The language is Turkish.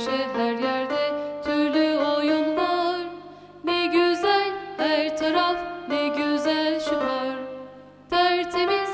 neşe her yerde türlü oyun var. Ne güzel her taraf ne güzel şu kar Tertemiz